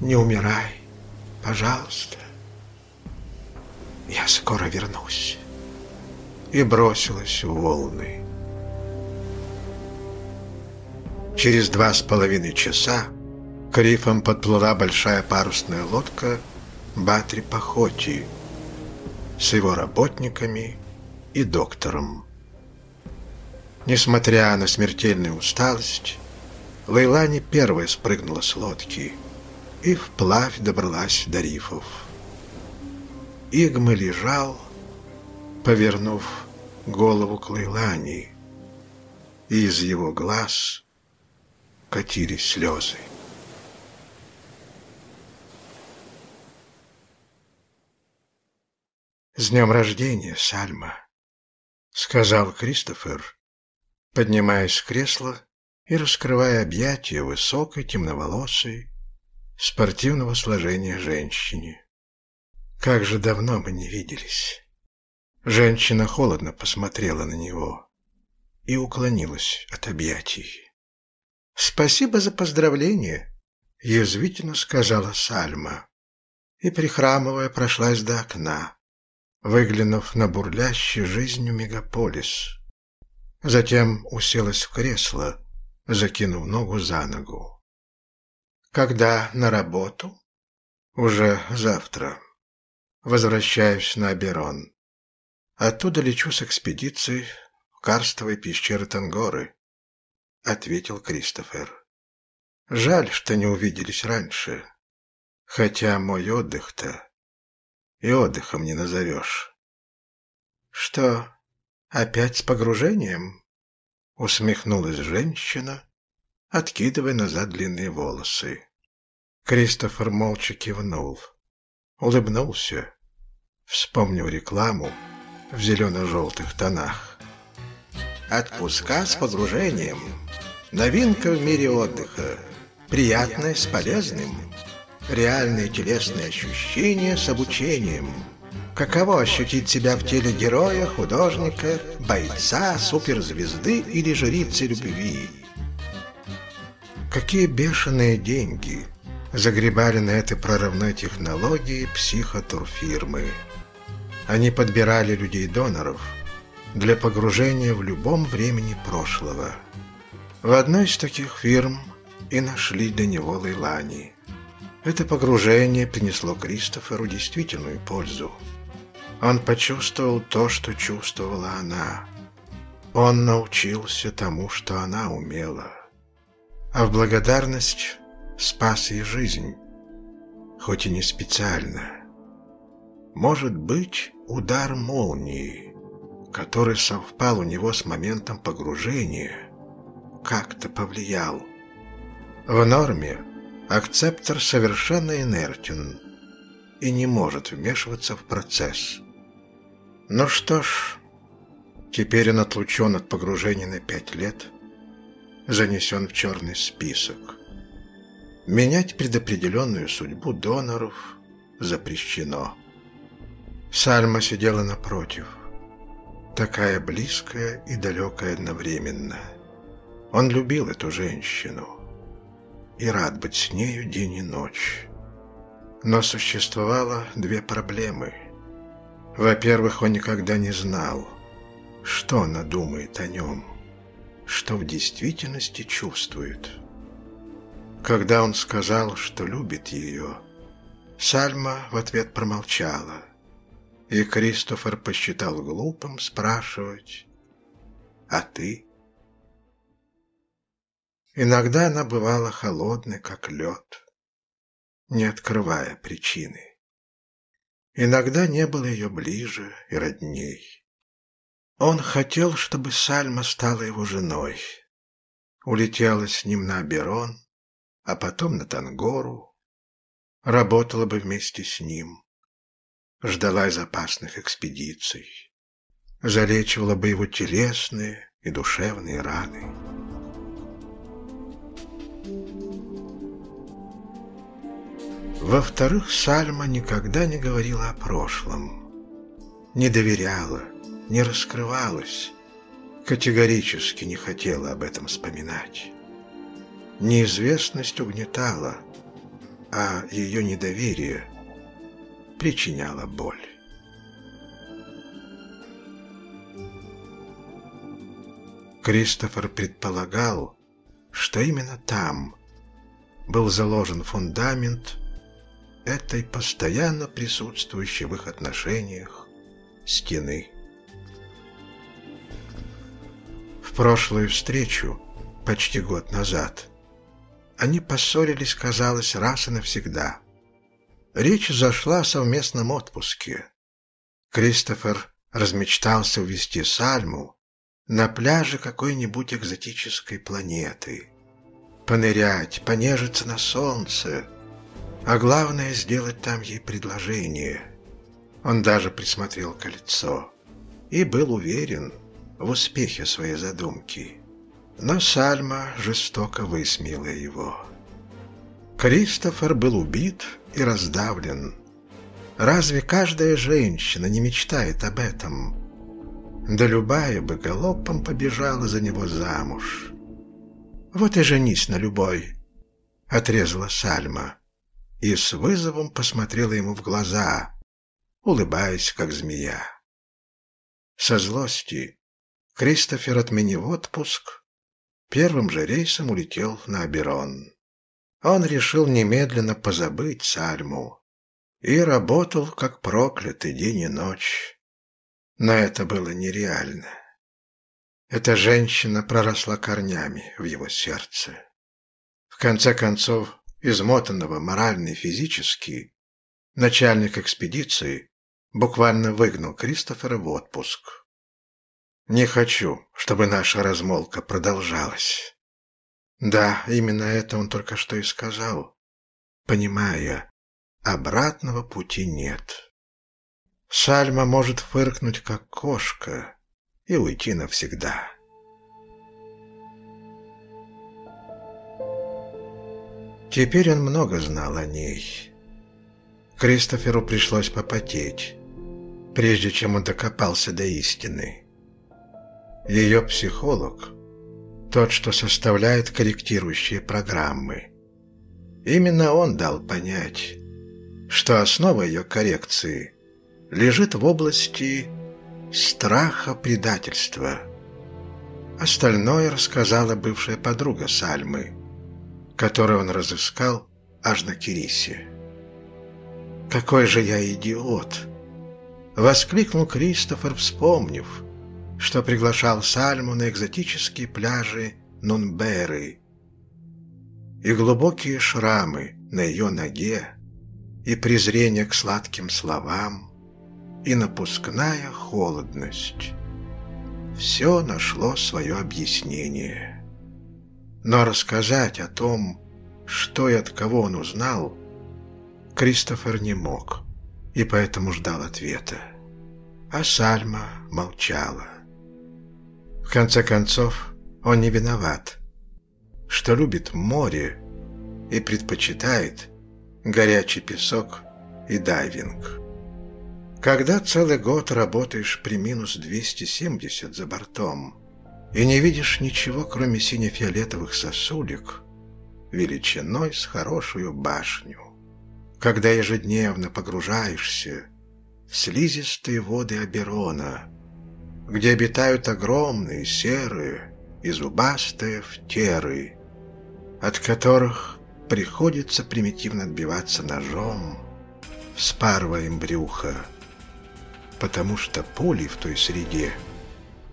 «Не умирай, пожалуйста, я скоро вернусь» и бросилась в волны. Через два с половиной часа к рифам подплыла большая парусная лодка Батри Пахоти с его работниками и доктором. Несмотря на смертельную усталость, Лейла не первая спрыгнула с лодки и вплавь добралась до рифов. Игма лежал, повернув голову к Лейлани, и из его глаз катились слезы. «С днем рождения, Сальма!» — сказал Кристофер, поднимаясь с кресла и раскрывая объятия высокой, темноволосой, спортивного сложения женщине. «Как же давно мы не виделись!» Женщина холодно посмотрела на него и уклонилась от объятий. «Спасибо за поздравление. Язвительно сказала Сальма и, прихрамывая, прошлась до окна, выглянув на бурлящий жизнью мегаполис. Затем уселась в кресло, закинув ногу за ногу. «Когда на работу?» «Уже завтра. Возвращаюсь на Аберон. Оттуда лечу с экспедицией в карстовой пещеры Тангоры», — ответил Кристофер. «Жаль, что не увиделись раньше, хотя мой отдых-то и отдыхом не назовешь». «Что, опять с погружением?» — усмехнулась женщина, откидывая назад длинные волосы. Кристофер молча кивнул, улыбнулся, вспомнил рекламу в зелено-желтых тонах. Отпуска с погружением. Новинка в мире отдыха. Приятное с полезным. Реальные телесные ощущения с обучением. Каково ощутить себя в теле героя, художника, бойца, суперзвезды или жрицы любви? Какие бешеные деньги загребали на этой прорывной технологии психотурфирмы. Они подбирали людей-доноров для погружения в любом времени прошлого. В одной из таких фирм и нашли для него Лейлани. Это погружение принесло Кристоферу действительную пользу. Он почувствовал то, что чувствовала она. Он научился тому, что она умела. А в благодарность спас ей жизнь, хоть и не специально. Может быть, удар молнии, который совпал у него с моментом погружения, как-то повлиял. В норме акцептор совершенно инертен и не может вмешиваться в процесс. Ну что ж, теперь он отлучен от погружения на пять лет, занесен в черный список. Менять предопределенную судьбу доноров запрещено. Сальма сидела напротив, такая близкая и далекая одновременно. Он любил эту женщину и рад быть с нею день и ночь. Но существовало две проблемы. Во-первых, он никогда не знал, что она думает о нем, что в действительности чувствует. Когда он сказал, что любит ее, Сальма в ответ промолчала – и Кристофер посчитал глупым спрашивать «А ты?» Иногда она бывала холодной, как лед, не открывая причины. Иногда не было ее ближе и родней. Он хотел, чтобы Сальма стала его женой. Улетела с ним на Аберон, а потом на Тангору. Работала бы вместе с ним ждала из опасных экспедиций, залечивала бы его телесные и душевные раны. Во-вторых, Сальма никогда не говорила о прошлом, не доверяла, не раскрывалась, категорически не хотела об этом вспоминать. Неизвестность угнетала, а ее недоверие причиняла боль. Кристофер предполагал, что именно там был заложен фундамент этой постоянно присутствующей в их отношениях стены. В прошлую встречу, почти год назад, они поссорились, казалось, раз и навсегда. Речь зашла о совместном отпуске. Кристофер размечтался увезти Сальму на пляже какой-нибудь экзотической планеты. Понырять, понежиться на солнце, а главное сделать там ей предложение. Он даже присмотрел кольцо и был уверен в успехе своей задумки. Но Сальма жестоко высмеяла его. Кристофер был убит и раздавлен. Разве каждая женщина не мечтает об этом? Да любая бы галопом побежала за него замуж. Вот и женись на любой. отрезала Сальма и с вызовом посмотрела ему в глаза, улыбаясь, как змея. Со злости Кристофер, отменив отпуск, первым же рейсом улетел на Аберон. Он решил немедленно позабыть Сальму и работал, как проклятый, день и ночь. Но это было нереально. Эта женщина проросла корнями в его сердце. В конце концов, измотанного морально и физически, начальник экспедиции буквально выгнал Кристофера в отпуск. «Не хочу, чтобы наша размолвка продолжалась». Да, именно это он только что и сказал, понимая, обратного пути нет. Сальма может фыркнуть, как кошка, и уйти навсегда. Теперь он много знал о ней. Кристоферу пришлось попотеть, прежде чем он докопался до истины. Ее психолог, тот, что составляет корректирующие программы, именно он дал понять, что основа ее коррекции лежит в области страха предательства. Остальное рассказала бывшая подруга Сальмы, которую он разыскал аж на Кирисе. «Какой же я идиот!» — воскликнул Кристофер, вспомнив, что приглашал Сальму на экзотические пляжи Нунберы. И глубокие шрамы на ее ноге, и презрение к сладким словам — и напускная холодность. Все нашло свое объяснение. Но рассказать о том, что и от кого он узнал, Кристофер не мог, и поэтому ждал ответа. А Сальма молчала. В конце концов, он не виноват, что любит море и предпочитает горячий песок и дайвинг. Когда целый год работаешь при минус 270 за бортом и не видишь ничего, кроме сине-фиолетовых сосулек, величиной с хорошую башню, когда ежедневно погружаешься в слизистые воды Аберона, где обитают огромные серые и зубастые фтеры, от которых приходится примитивно отбиваться ножом, вспарывая им брюхо, потому что пули в той среде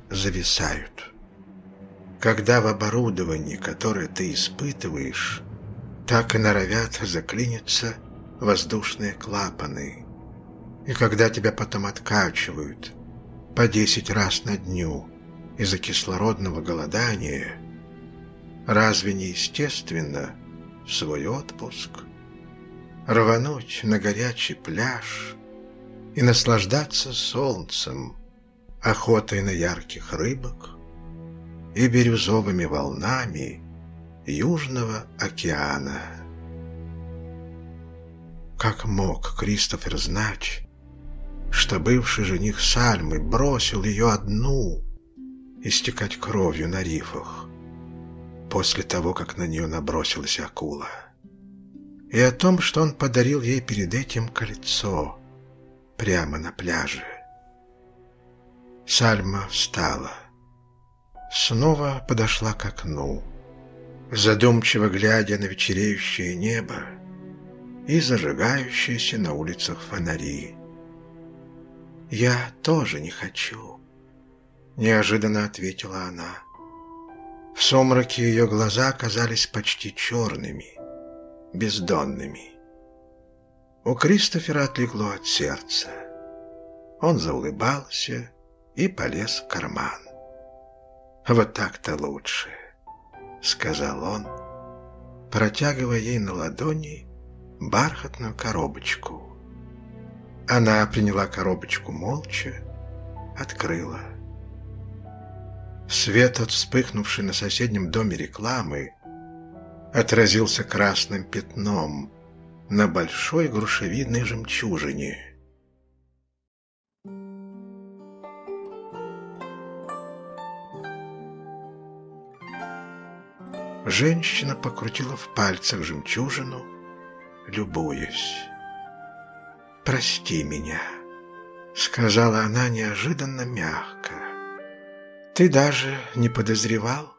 зависают. Когда в оборудовании, которое ты испытываешь, так и норовят заклиниться воздушные клапаны. И когда тебя потом откачивают по десять раз на дню из-за кислородного голодания, разве не естественно в свой отпуск рвануть на горячий пляж и наслаждаться солнцем, охотой на ярких рыбок и бирюзовыми волнами Южного океана. Как мог Кристофер знать, что бывший жених Сальмы бросил ее одну истекать кровью на рифах после того, как на нее набросилась акула? И о том, что он подарил ей перед этим кольцо, прямо на пляже. Сальма встала. Снова подошла к окну, задумчиво глядя на вечереющее небо и зажигающиеся на улицах фонари. «Я тоже не хочу», — неожиданно ответила она. В сумраке ее глаза казались почти черными, бездонными. У Кристофера отлегло от сердца. Он заулыбался и полез в карман. «Вот так-то лучше», — сказал он, протягивая ей на ладони бархатную коробочку. Она приняла коробочку молча, открыла. Свет от вспыхнувшей на соседнем доме рекламы отразился красным пятном на большой грушевидной жемчужине. Женщина покрутила в пальцах жемчужину, любуясь. «Прости меня», — сказала она неожиданно мягко. «Ты даже не подозревал?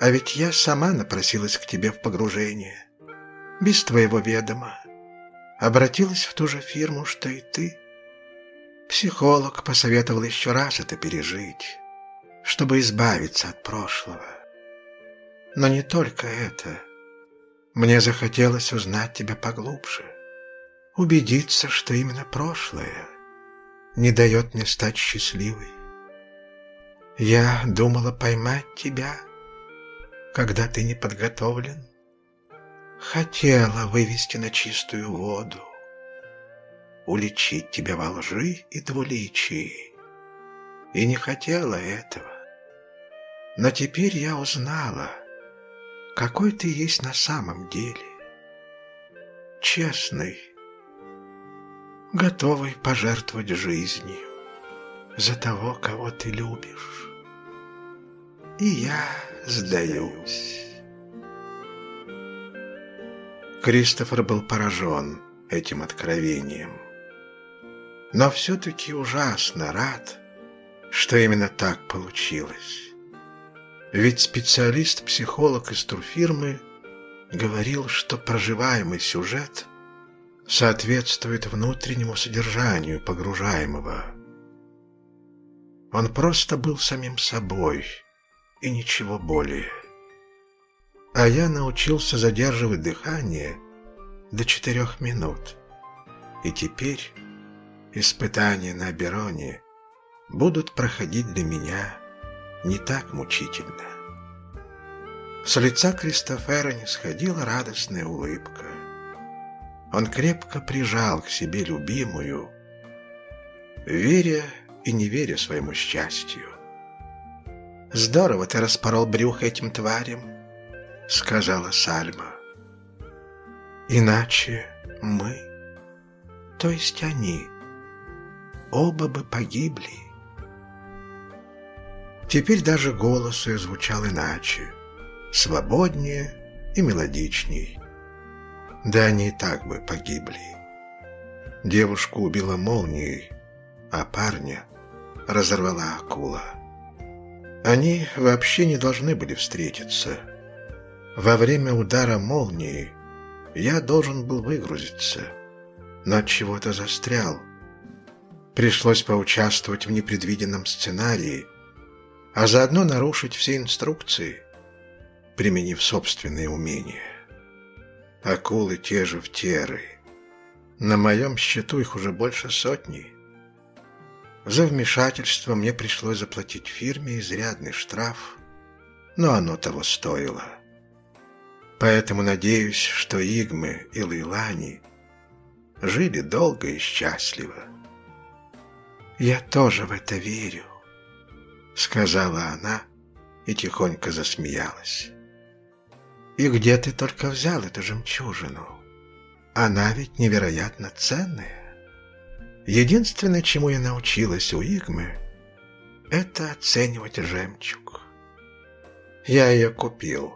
А ведь я сама напросилась к тебе в погружение, без твоего ведома. Обратилась в ту же фирму, что и ты. Психолог посоветовал еще раз это пережить, чтобы избавиться от прошлого. Но не только это. Мне захотелось узнать тебя поглубже, убедиться, что именно прошлое не дает мне стать счастливой. Я думала поймать тебя, когда ты не подготовлен. Хотела вывести на чистую воду, уличить тебя во лжи и двуличии. И не хотела этого. Но теперь я узнала — какой ты есть на самом деле. Честный, готовый пожертвовать жизнью за того, кого ты любишь. И я сдаюсь. Кристофер был поражен этим откровением, но все-таки ужасно рад, что именно так получилось. Ведь специалист-психолог из турфирмы говорил, что проживаемый сюжет соответствует внутреннему содержанию погружаемого. Он просто был самим собой и ничего более. А я научился задерживать дыхание до четырех минут. И теперь испытания на Абероне будут проходить для меня не так мучительно. С лица Кристофера не сходила радостная улыбка. Он крепко прижал к себе любимую, веря и не веря своему счастью. «Здорово ты распорол брюх этим тварям», — сказала Сальма. «Иначе мы, то есть они, оба бы погибли». Теперь даже голос ее звучал иначе, свободнее и мелодичней. Да они и так бы погибли. Девушку убила молнией, а парня разорвала акула. Они вообще не должны были встретиться. Во время удара молнии я должен был выгрузиться, но от чего-то застрял. Пришлось поучаствовать в непредвиденном сценарии, а заодно нарушить все инструкции, применив собственные умения. Акулы те же в теры. На моем счету их уже больше сотни. За вмешательство мне пришлось заплатить фирме изрядный штраф, но оно того стоило. Поэтому надеюсь, что Игмы и Лейлани жили долго и счастливо. Я тоже в это верю. — сказала она и тихонько засмеялась. «И где ты только взял эту жемчужину? Она ведь невероятно ценная. Единственное, чему я научилась у Игмы, это оценивать жемчуг. Я ее купил».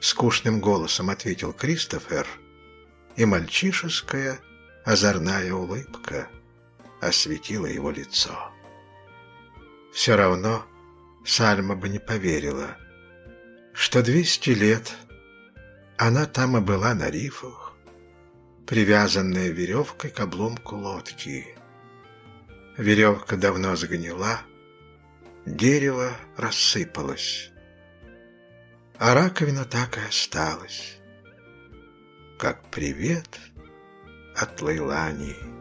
Скучным голосом ответил Кристофер, и мальчишеская озорная улыбка осветила его лицо. Все равно Сальма бы не поверила, что двести лет она там и была на рифах, привязанная веревкой к обломку лодки. Веревка давно сгнила, дерево рассыпалось, а раковина так и осталась, как привет от Лейлани.